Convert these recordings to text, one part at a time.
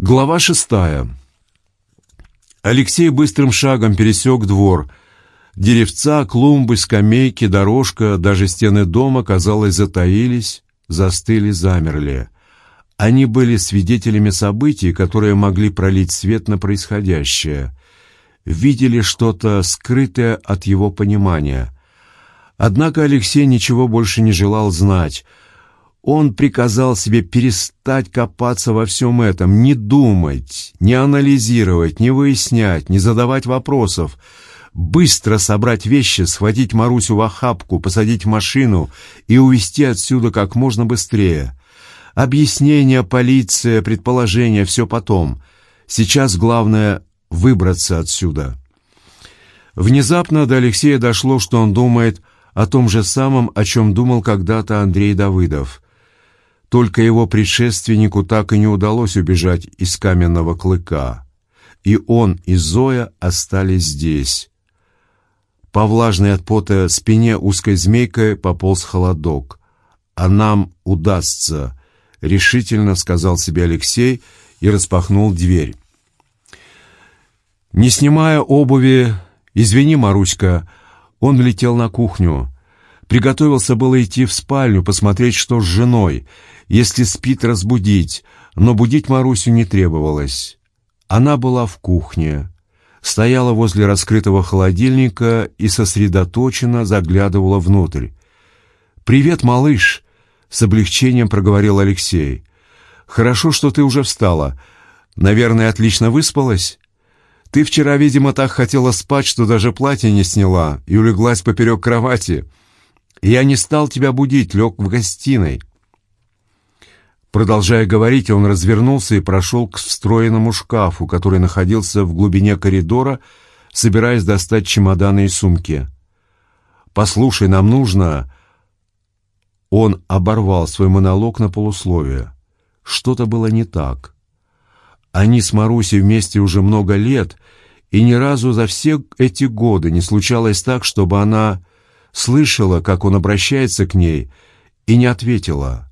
Глава шестая. Алексей быстрым шагом пересек двор. Деревца, клумбы, скамейки, дорожка, даже стены дома, казалось, затаились, застыли, замерли. Они были свидетелями событий, которые могли пролить свет на происходящее. Видели что-то скрытое от его понимания. Однако Алексей ничего больше не желал знать — он приказал себе перестать копаться во всем этом, не думать, не анализировать, не выяснять, не задавать вопросов, быстро собрать вещи, схватить Марусю в охапку, посадить машину и увезти отсюда как можно быстрее. Объяснения, полиция, предположения — все потом. Сейчас главное — выбраться отсюда. Внезапно до Алексея дошло, что он думает о том же самом, о чем думал когда-то Андрей Давыдов — только его предшественнику так и не удалось убежать из каменного клыка, и он и Зоя остались здесь. По влажной от пота спине узкой змейкой пополз холодок. «А нам удастся», — решительно сказал себе Алексей и распахнул дверь. Не снимая обуви, «Извини, Маруська», он летел на кухню. Приготовился было идти в спальню, посмотреть, что с женой, если спит, разбудить, но будить Марусю не требовалось. Она была в кухне, стояла возле раскрытого холодильника и сосредоточенно заглядывала внутрь. «Привет, малыш!» — с облегчением проговорил Алексей. «Хорошо, что ты уже встала. Наверное, отлично выспалась?» Ты вчера, видимо, так хотела спать, что даже платье не сняла и улеглась поперек кровати. Я не стал тебя будить, лег в гостиной». Продолжая говорить, он развернулся и прошел к встроенному шкафу, который находился в глубине коридора, собираясь достать чемоданы и сумки. «Послушай, нам нужно...» Он оборвал свой монолог на полусловие. Что-то было не так. Они с Марусей вместе уже много лет, и ни разу за все эти годы не случалось так, чтобы она слышала, как он обращается к ней, и не ответила.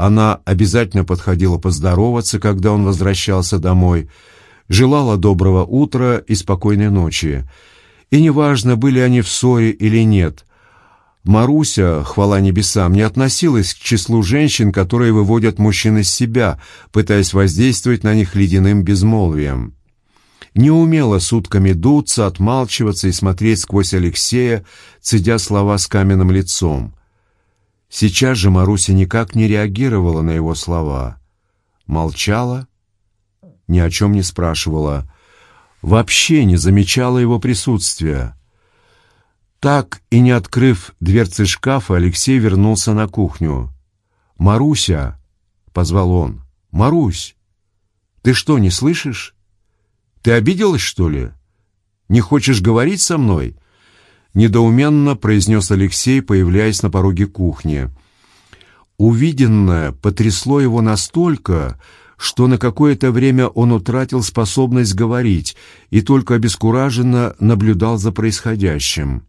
Она обязательно подходила поздороваться, когда он возвращался домой, желала доброго утра и спокойной ночи. И неважно, были они в ссоре или нет. Маруся, хвала небесам, не относилась к числу женщин, которые выводят мужчин из себя, пытаясь воздействовать на них ледяным безмолвием не умела сутками дуться, отмалчиваться и смотреть сквозь Алексея, цедя слова с каменным лицом. Сейчас же Маруся никак не реагировала на его слова. Молчала, ни о чем не спрашивала, вообще не замечала его присутствия. Так и не открыв дверцы шкафа, Алексей вернулся на кухню. «Маруся!» — позвал он. «Марусь! Ты что, не слышишь?» Ты обиделась, что ли? Не хочешь говорить со мной?» Недоуменно произнес Алексей, появляясь на пороге кухни. Увиденное потрясло его настолько, что на какое-то время он утратил способность говорить и только обескураженно наблюдал за происходящим.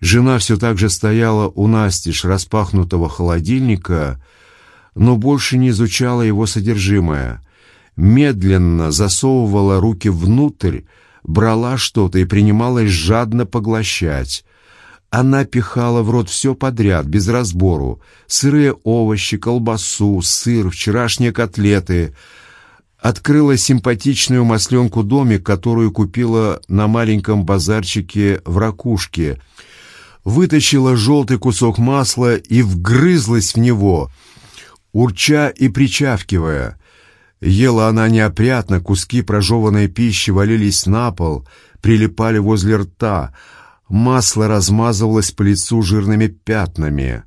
Жена все так же стояла у настежь распахнутого холодильника, но больше не изучала его содержимое — медленно засовывала руки внутрь, брала что-то и принималась жадно поглощать. Она пихала в рот все подряд, без разбору. Сырые овощи, колбасу, сыр, вчерашние котлеты. Открыла симпатичную масленку домик, которую купила на маленьком базарчике в ракушке. Вытащила желтый кусок масла и вгрызлась в него, урча и причавкивая — Ела она неопрятно, куски прожеванной пищи валились на пол, прилипали возле рта, масло размазывалось по лицу жирными пятнами.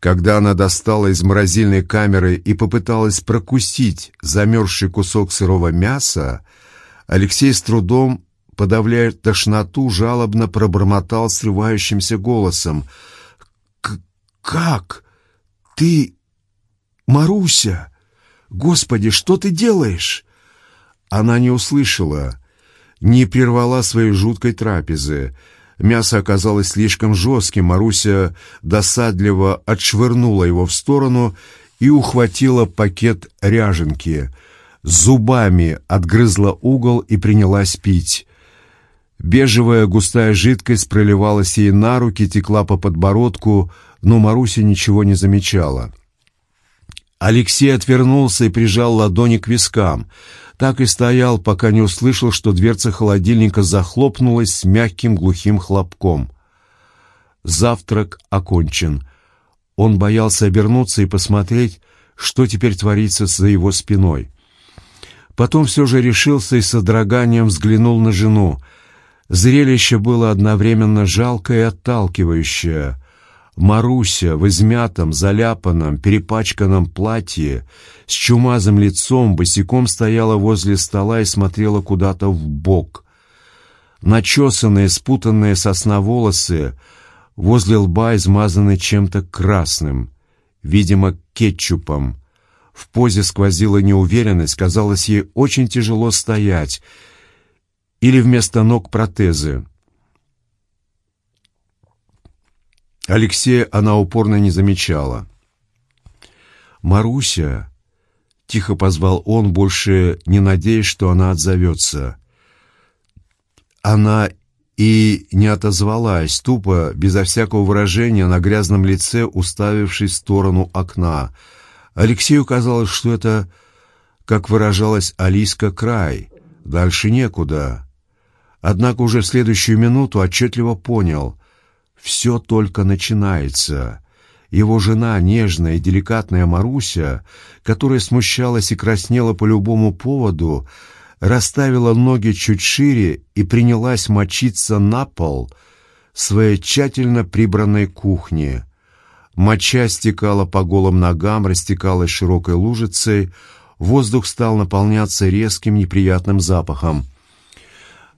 Когда она достала из морозильной камеры и попыталась прокусить замерзший кусок сырого мяса, Алексей с трудом, подавляя тошноту, жалобно пробормотал срывающимся голосом. «Как? Ты... Маруся?» «Господи, что ты делаешь?» Она не услышала, не прервала своей жуткой трапезы. Мясо оказалось слишком жестким, Маруся досадливо отшвырнула его в сторону и ухватила пакет ряженки. зубами отгрызла угол и принялась пить. Бежевая густая жидкость проливалась ей на руки, текла по подбородку, но Маруся ничего не замечала. Алексей отвернулся и прижал ладони к вискам. Так и стоял, пока не услышал, что дверца холодильника захлопнулась с мягким глухим хлопком. Завтрак окончен. Он боялся обернуться и посмотреть, что теперь творится за его спиной. Потом все же решился и с содроганием взглянул на жену. Зрелище было одновременно жалкое и отталкивающее. Маруся в измятом, заляпанном, перепачканном платье с чумазым лицом босиком стояла возле стола и смотрела куда-то в бок. Начесанные, спутанные сосна волосы возле лба измазаны чем-то красным, видимо, кетчупом. В позе сквозила неуверенность, казалось ей очень тяжело стоять, или вместо ног протезы. Алексея она упорно не замечала. «Маруся!» — тихо позвал он, больше не надеясь, что она отзовется. Она и не отозвалась, тупо, безо всякого выражения, на грязном лице, уставившись в сторону окна. Алексею казалось, что это, как выражалась Алиска, край, дальше некуда. Однако уже в следующую минуту отчетливо понял — все только начинается. Его жена, нежная и деликатная Маруся, которая смущалась и краснела по любому поводу, расставила ноги чуть шире и принялась мочиться на пол своей тщательно прибранной кухни. Моча стекала по голым ногам, растекалась широкой лужицей, воздух стал наполняться резким неприятным запахом.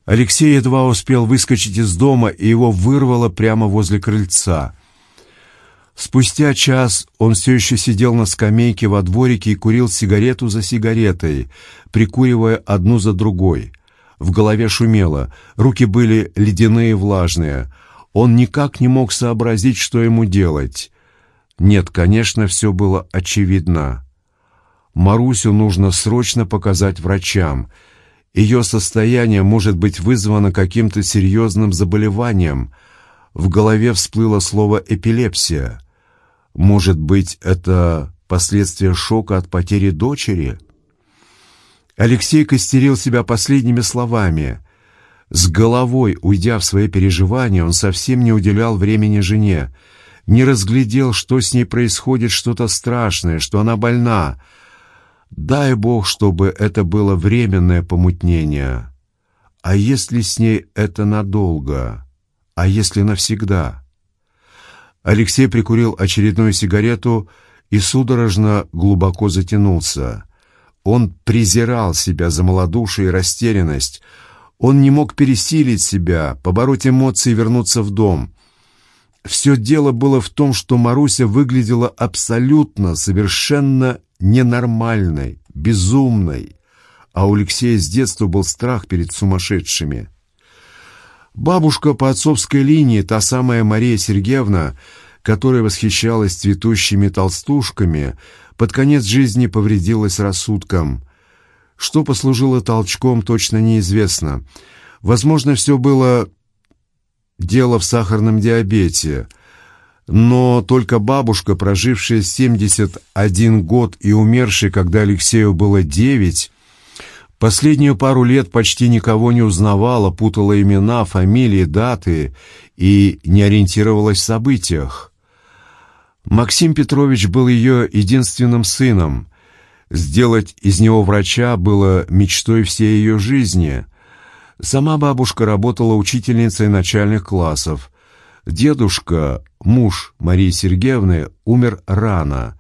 Алексей едва успел выскочить из дома, и его вырвало прямо возле крыльца. Спустя час он все еще сидел на скамейке во дворике и курил сигарету за сигаретой, прикуривая одну за другой. В голове шумело, руки были ледяные и влажные. Он никак не мог сообразить, что ему делать. Нет, конечно, все было очевидно. Марусю нужно срочно показать врачам — ее состояние может быть вызвано каким-то серьезным заболеванием. В голове всплыло слово «эпилепсия». Может быть, это последствия шока от потери дочери? Алексей костерил себя последними словами. С головой, уйдя в свои переживания, он совсем не уделял времени жене, не разглядел, что с ней происходит что-то страшное, что она больна, Дай Бог, чтобы это было временное помутнение. А если с ней это надолго? А если навсегда? Алексей прикурил очередную сигарету и судорожно глубоко затянулся. Он презирал себя за малодушие и растерянность. Он не мог пересилить себя, побороть эмоции и вернуться в дом. Все дело было в том, что Маруся выглядела абсолютно, совершенно ненормальной, безумной, а у Алексея с детства был страх перед сумасшедшими. Бабушка по отцовской линии, та самая Мария Сергеевна, которая восхищалась цветущими толстушками, под конец жизни повредилась рассудком. Что послужило толчком, точно неизвестно. Возможно, все было дело в сахарном диабете – но только бабушка, прожившая 71 год и умершая, когда Алексею было 9, последнюю пару лет почти никого не узнавала, путала имена, фамилии, даты и не ориентировалась в событиях. Максим Петрович был ее единственным сыном. Сделать из него врача было мечтой всей ее жизни. Сама бабушка работала учительницей начальных классов – Дедушка, муж Марии Сергеевны, умер рано.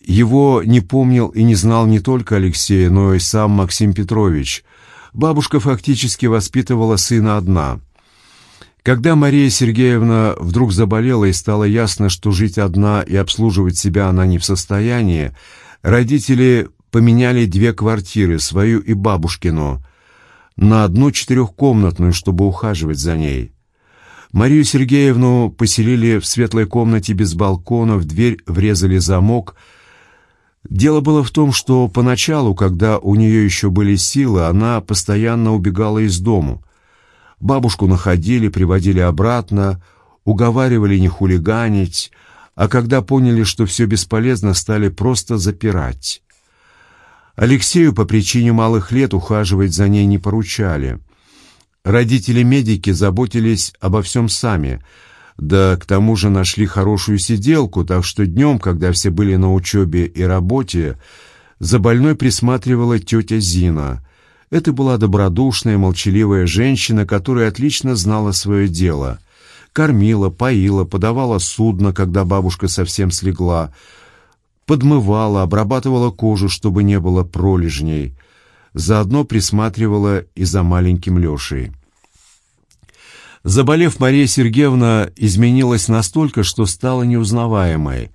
Его не помнил и не знал не только Алексей, но и сам Максим Петрович. Бабушка фактически воспитывала сына одна. Когда Мария Сергеевна вдруг заболела и стало ясно, что жить одна и обслуживать себя она не в состоянии, родители поменяли две квартиры, свою и бабушкину, на одну четырехкомнатную, чтобы ухаживать за ней. Марию Сергеевну поселили в светлой комнате без балкона, в дверь врезали замок. Дело было в том, что поначалу, когда у нее еще были силы, она постоянно убегала из дому. Бабушку находили, приводили обратно, уговаривали не хулиганить, а когда поняли, что все бесполезно, стали просто запирать. Алексею по причине малых лет ухаживать за ней не поручали. Родители-медики заботились обо всем сами, да к тому же нашли хорошую сиделку, так что днем, когда все были на учебе и работе, за больной присматривала тетя Зина. Это была добродушная, молчаливая женщина, которая отлично знала свое дело. Кормила, поила, подавала судно, когда бабушка совсем слегла, подмывала, обрабатывала кожу, чтобы не было пролежней. Заодно присматривала и за маленьким Лешей. Заболев, Мария Сергеевна изменилась настолько, что стала неузнаваемой.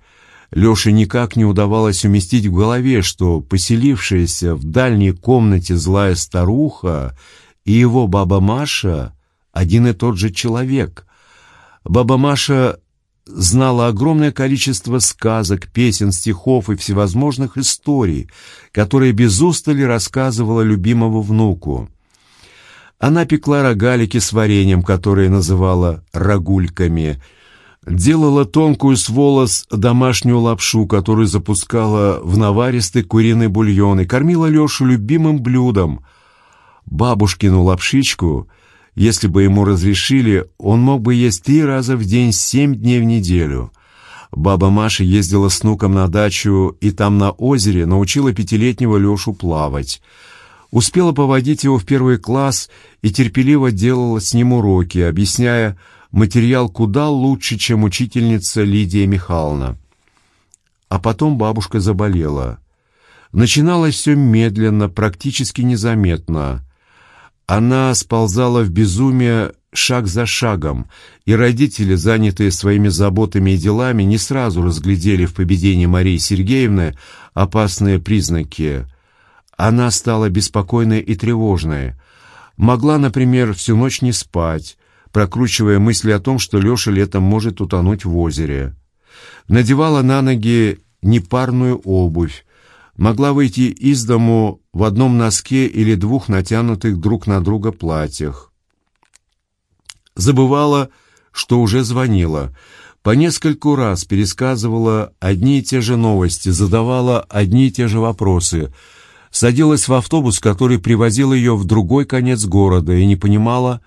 Леше никак не удавалось уместить в голове, что поселившаяся в дальней комнате злая старуха и его баба Маша — один и тот же человек. Баба Маша знала огромное количество сказок, песен, стихов и всевозможных историй, которые без устали рассказывала любимому внуку. Она пекла рогалики с вареньем, которые называла «рагульками», делала тонкую с волос домашнюю лапшу, которую запускала в наваристый куриный бульон и кормила Лешу любимым блюдом. Бабушкину лапшичку — если бы ему разрешили, он мог бы есть три раза в день семь дней в неделю. Баба Маша ездила с внуком на дачу и там на озере научила пятилетнего Лешу плавать. Успела поводить его в первый класс и терпеливо делала с ним уроки, объясняя материал куда лучше, чем учительница Лидия Михайловна. А потом бабушка заболела. Начиналось все медленно, практически незаметно. Она сползала в безумие шаг за шагом, и родители, занятые своими заботами и делами, не сразу разглядели в поведении Марии Сергеевны опасные признаки. Она стала беспокойной и тревожной. Могла, например, всю ночь не спать, прокручивая мысли о том, что Леша летом может утонуть в озере. Надевала на ноги непарную обувь, могла выйти из дому в одном носке или двух натянутых друг на друга платьях. Забывала, что уже звонила, по нескольку раз пересказывала одни и те же новости, задавала одни и те же вопросы, садилась в автобус, который привозил ее в другой конец города, и не понимала,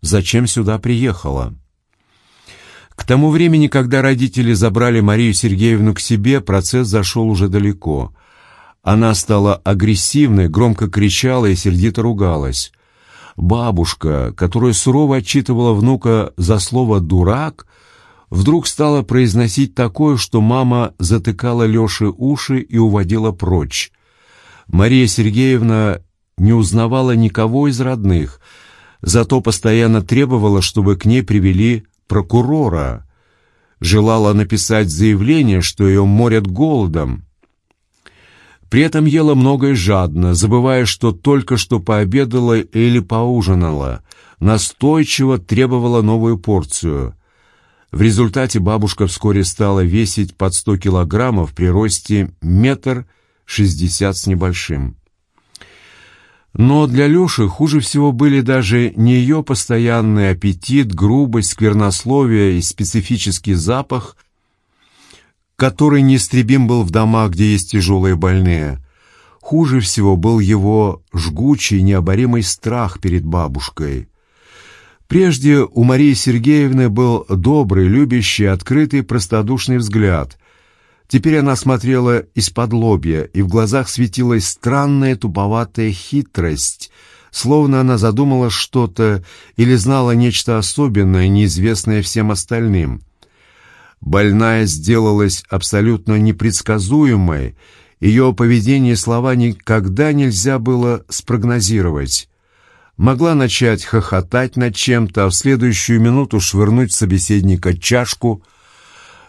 зачем сюда приехала. К тому времени, когда родители забрали Марию Сергеевну к себе, процесс зашел уже далеко. Она стала агрессивной, громко кричала и сердито ругалась. Бабушка, которая сурово отчитывала внука за слово «дурак», вдруг стала произносить такое, что мама затыкала Леше уши и уводила прочь. Мария Сергеевна не узнавала никого из родных, зато постоянно требовала, чтобы к ней привели прокурора. Желала написать заявление, что ее морят голодом. При этом ела много и жадно, забывая, что только что пообедала или поужинала, настойчиво требовала новую порцию. В результате бабушка вскоре стала весить под сто килограммов при росте метр шестьдесят с небольшим. Но для Леши хуже всего были даже не ее постоянный аппетит, грубость, сквернословие и специфический запах – который неистребим был в домах, где есть тяжелые больные. Хуже всего был его жгучий, необоримый страх перед бабушкой. Прежде у Марии Сергеевны был добрый, любящий, открытый, простодушный взгляд. Теперь она смотрела из-под лобья, и в глазах светилась странная туповатая хитрость, словно она задумала что-то или знала нечто особенное, неизвестное всем остальным — Больная сделалась абсолютно непредсказуемой, ее поведение и слова никогда нельзя было спрогнозировать. Могла начать хохотать над чем-то, а в следующую минуту швырнуть собеседника чашку.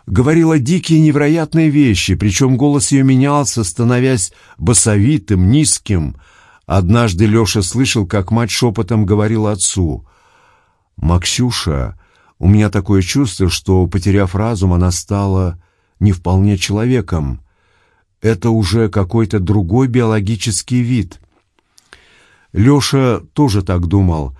Говорила дикие невероятные вещи, причем голос ее менялся, становясь басовитым, низким. Однажды Леша слышал, как мать шепотом говорила отцу. «Максюша, у меня такое чувство, что, потеряв разум, она стала не вполне человеком. это уже какой-то другой биологический вид. Леша тоже так думал.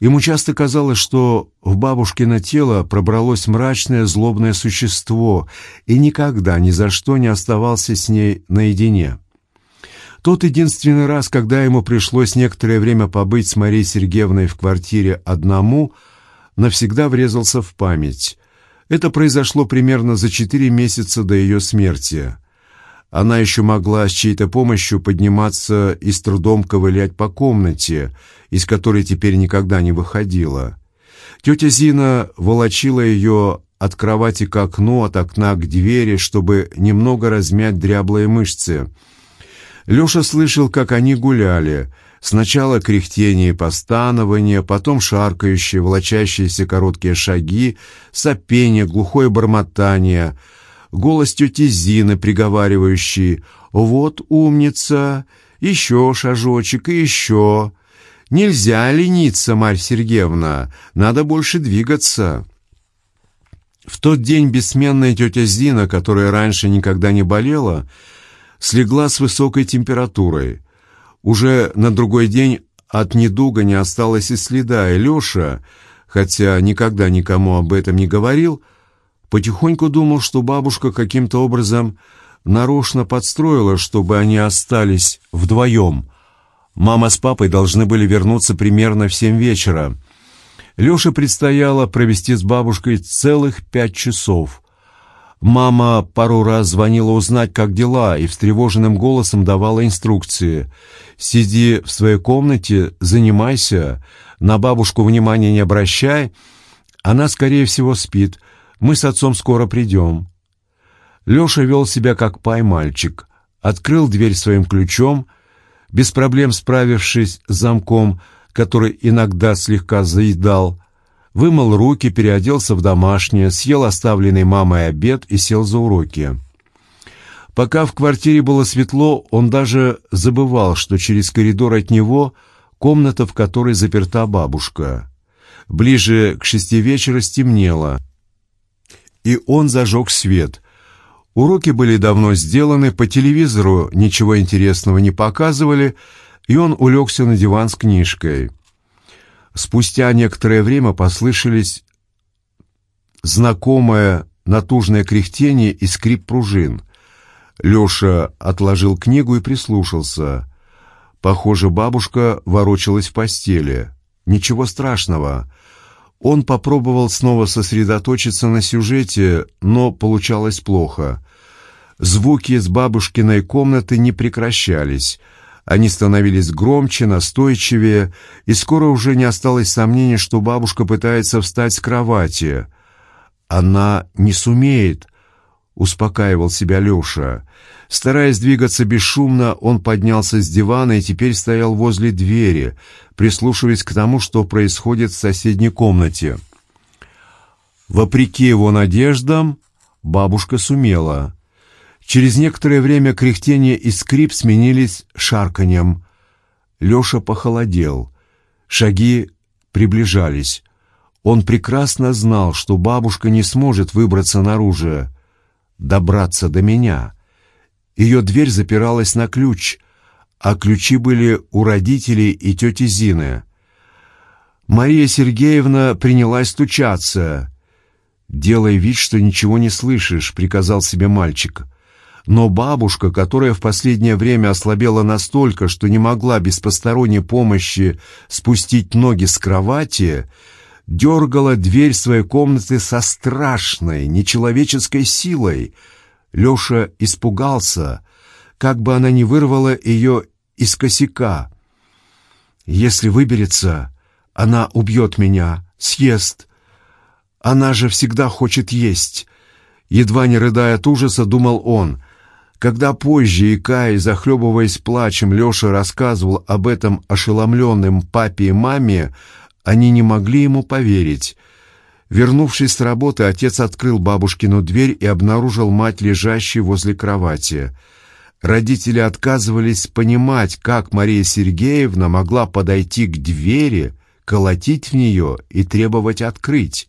Ему часто казалось, что в бабушкино тело пробралось мрачное злобное существо и никогда ни за что не оставался с ней наедине. Тот единственный раз, когда ему пришлось некоторое время побыть с Марией Сергеевной в квартире одному, навсегда врезался в память. Это произошло примерно за четыре месяца до ее смерти. Она еще могла с чьей-то помощью подниматься и с трудом ковылять по комнате, из которой теперь никогда не выходила. Тетя Зина волочила ее от кровати к окну, от окна к двери, чтобы немного размять дряблые мышцы. Леша слышал, как они гуляли. Сначала кряхтение и постанование, потом шаркающие, волочащиеся короткие шаги, сопение, глухое бормотание — голос тети Зины, приговаривающий «Вот умница! Еще шажочек и еще! Нельзя лениться, Марь Сергеевна, надо больше двигаться!» В тот день бессменная тетя Зина, которая раньше никогда не болела, слегла с высокой температурой. Уже на другой день от недуга не осталось и следа, и Леша, хотя никогда никому об этом не говорил, — Потихоньку думал, что бабушка каким-то образом нарочно подстроила, чтобы они остались вдвоем. Мама с папой должны были вернуться примерно в семь вечера. Леше предстояло провести с бабушкой целых пять часов. Мама пару раз звонила узнать, как дела, и встревоженным голосом давала инструкции. «Сиди в своей комнате, занимайся, на бабушку внимания не обращай, она, скорее всего, спит». Мы с отцом скоро придем». Леша вел себя как пай-мальчик, открыл дверь своим ключом, без проблем справившись с замком, который иногда слегка заедал, вымыл руки, переоделся в домашнее, съел оставленный мамой обед и сел за уроки. Пока в квартире было светло, он даже забывал, что через коридор от него комната, в которой заперта бабушка. Ближе к шести вечера стемнело и он зажег свет. Уроки были давно сделаны, по телевизору ничего интересного не показывали, и он улегся на диван с книжкой. Спустя некоторое время послышались знакомое натужное кряхтение и скрип пружин. Леша отложил книгу и прислушался. Похоже, бабушка ворочалась в постели. Ничего страшного. Он попробовал снова сосредоточиться на сюжете, но получалось плохо. Звуки из бабушкиной комнаты не прекращались. Они становились громче, настойчивее, и скоро уже не осталось сомнений, что бабушка пытается встать с кровати. «Она не сумеет», — успокаивал себя Леша. Стараясь двигаться бесшумно, он поднялся с дивана и теперь стоял возле двери, прислушиваясь к тому, что происходит в соседней комнате. Вопреки его надеждам, бабушка сумела. Через некоторое время кряхтение и скрип сменились шарканьем. Леша похолодел. Шаги приближались. Он прекрасно знал, что бабушка не сможет выбраться наружу, добраться до меня. Ее дверь запиралась на ключ, а ключи были у родителей и тети Зины. Мария Сергеевна принялась стучаться. «Делай вид, что ничего не слышишь», — приказал себе мальчик. Но бабушка, которая в последнее время ослабела настолько, что не могла без посторонней помощи спустить ноги с кровати, дергала дверь своей комнаты со страшной, нечеловеческой силой — Леша испугался, как бы она не вырвала ее из косяка. «Если выберется, она убьет меня, съест. Она же всегда хочет есть». Едва не рыдая от ужаса, думал он. Когда позже, икая, захлебываясь плачем, Леша рассказывал об этом ошеломленным папе и маме, они не могли ему поверить. Вернувшись с работы, отец открыл бабушкину дверь и обнаружил мать, лежащей возле кровати. Родители отказывались понимать, как Мария Сергеевна могла подойти к двери, колотить в нее и требовать открыть.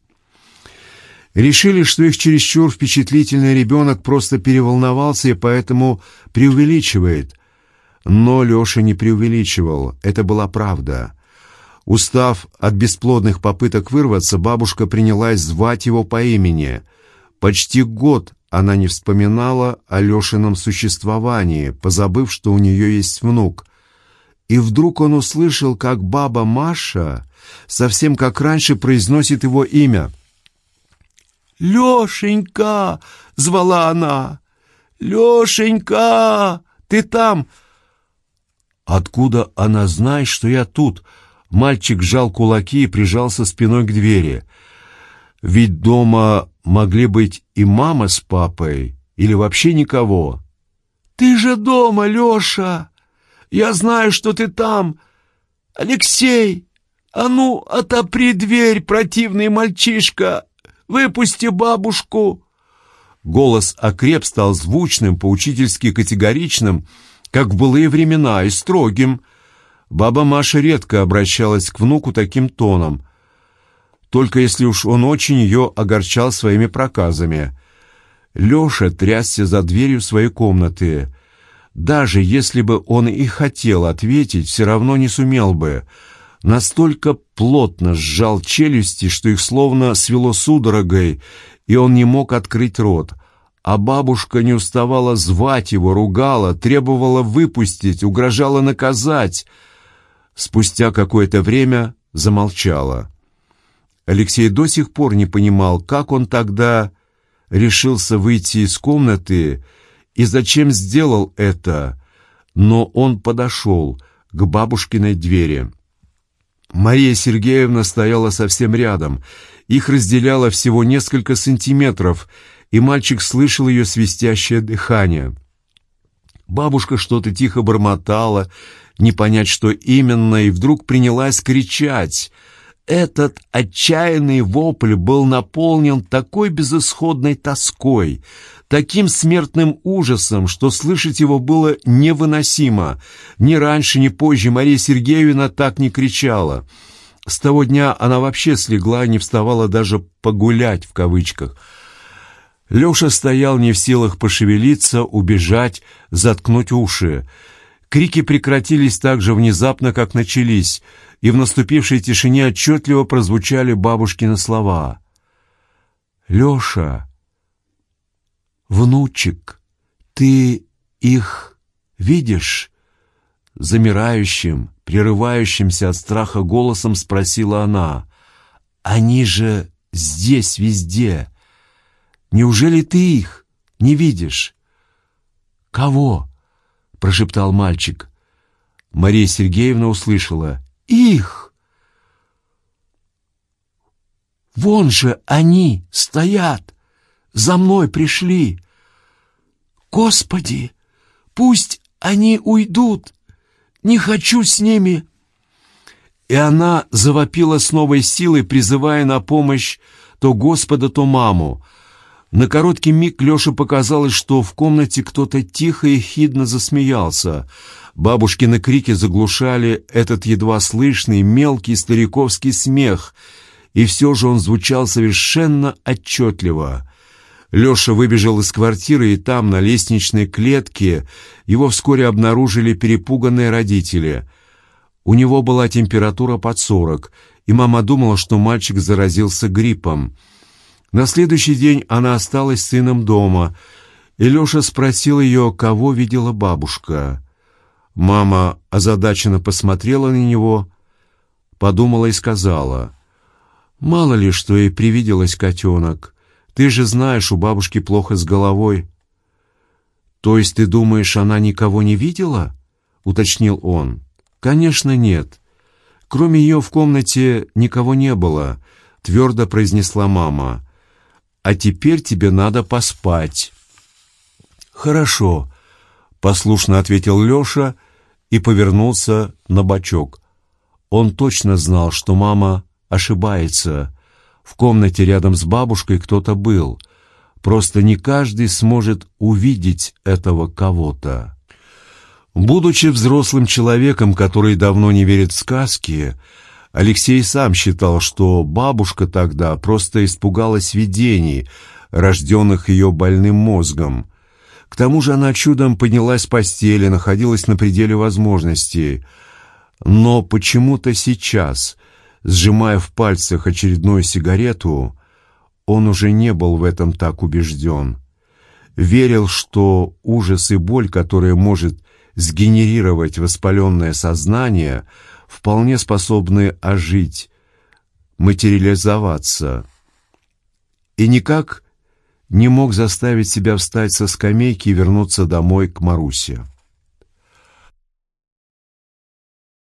Решили, что их чересчур впечатлительный ребенок просто переволновался и поэтому преувеличивает. Но Леша не преувеличивал, это была правда. Устав от бесплодных попыток вырваться, бабушка принялась звать его по имени. Почти год она не вспоминала о Лешином существовании, позабыв, что у нее есть внук. И вдруг он услышал, как баба Маша, совсем как раньше, произносит его имя. «Лешенька!» — звала она. «Лешенька! Ты там?» «Откуда она знает, что я тут?» Мальчик сжал кулаки и прижался спиной к двери. «Ведь дома могли быть и мама с папой, или вообще никого». «Ты же дома, Леша! Я знаю, что ты там! Алексей, а ну, отопри дверь, противный мальчишка! Выпусти бабушку!» Голос окреп стал звучным, поучительски категоричным, как в былые времена, и строгим. Баба Маша редко обращалась к внуку таким тоном, только если уж он очень ее огорчал своими проказами. Леша трясся за дверью своей комнаты. Даже если бы он и хотел ответить, все равно не сумел бы. Настолько плотно сжал челюсти, что их словно свело судорогой, и он не мог открыть рот — а бабушка не уставала звать его, ругала, требовала выпустить, угрожала наказать. Спустя какое-то время замолчала. Алексей до сих пор не понимал, как он тогда решился выйти из комнаты и зачем сделал это, но он подошел к бабушкиной двери. Мария Сергеевна стояла совсем рядом. Их разделяло всего несколько сантиметров — и мальчик слышал ее свистящее дыхание. Бабушка что-то тихо бормотала, не понять, что именно, и вдруг принялась кричать. Этот отчаянный вопль был наполнен такой безысходной тоской, таким смертным ужасом, что слышать его было невыносимо. Ни раньше, ни позже Мария Сергеевна так не кричала. С того дня она вообще слегла и не вставала даже «погулять» в кавычках – Леша стоял не в силах пошевелиться, убежать, заткнуть уши. Крики прекратились так же внезапно, как начались, и в наступившей тишине отчетливо прозвучали бабушкины слова. «Леша, внучек, ты их видишь?» Замирающим, прерывающимся от страха голосом спросила она. «Они же здесь везде!» Неужели ты их не видишь?» «Кого?» — прошептал мальчик. Мария Сергеевна услышала. «Их!» «Вон же они стоят! За мной пришли! Господи, пусть они уйдут! Не хочу с ними!» И она завопила с новой силой, призывая на помощь то Господа, то маму — на короткий миг Леше показалось, что в комнате кто-то тихо и хидно засмеялся. Бабушкины крики заглушали этот едва слышный мелкий стариковский смех, и все же он звучал совершенно отчетливо. Леша выбежал из квартиры, и там, на лестничной клетке, его вскоре обнаружили перепуганные родители. У него была температура под сорок, и мама думала, что мальчик заразился гриппом. На следующий день она осталась с сыном дома, и Леша спросил ее, кого видела бабушка. Мама озадаченно посмотрела на него, подумала и сказала, «Мало ли, что ей привиделось котенок. Ты же знаешь, у бабушки плохо с головой». «То есть ты думаешь, она никого не видела?» — уточнил он. «Конечно, нет. Кроме ее в комнате никого не было», — твердо произнесла мама а теперь тебе надо поспать». «Хорошо», — послушно ответил Леша и повернулся на бочок. Он точно знал, что мама ошибается. В комнате рядом с бабушкой кто-то был. Просто не каждый сможет увидеть этого кого-то. Будучи взрослым человеком, который давно не верит в сказки, Алексей сам считал, что бабушка тогда просто испугалась видений, рожденных ее больным мозгом. К тому же она чудом поднялась с постели, находилась на пределе возможностей. Но почему-то сейчас, сжимая в пальцах очередную сигарету, он уже не был в этом так убежден. Верил, что ужас и боль, которые может сгенерировать воспаленное сознание, вполне способны ожить, материализоваться. И никак не мог заставить себя встать со скамейки и вернуться домой к Марусе.